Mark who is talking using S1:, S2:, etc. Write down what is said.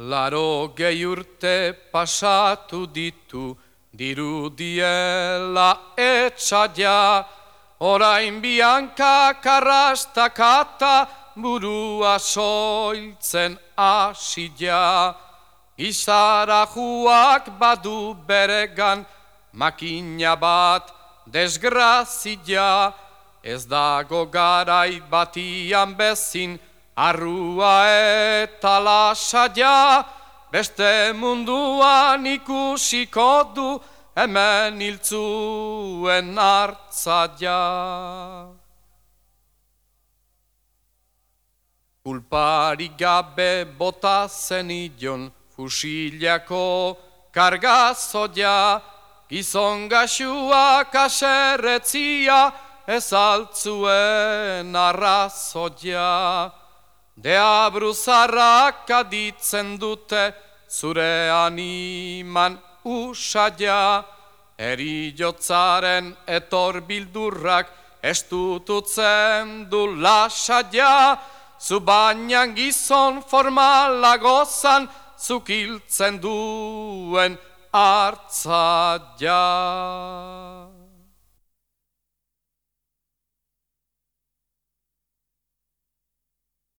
S1: Laro gehi urte pasatu ditu, dirudiela etxadia, orain bianka karrastakata burua soiltzen asidea. Izara juak badu beregan, makina bat desgrazia, ez dago garai batian bezin, arrua eta lasaia, beste munduan ikusiko du, hemen iltzuen hartzaia. Kulpari gabe bota zenidion, fusilako kargazodia, gizon gaxua kaserretzia, ez altzuen arrazodia. Deabruzarrak aditzen dute, zure animan usadia, eri jotzaren etor bildurrak, estututzen du lasadia, zu bainan gizon formala gozan, zukiltzen duen hartzadia.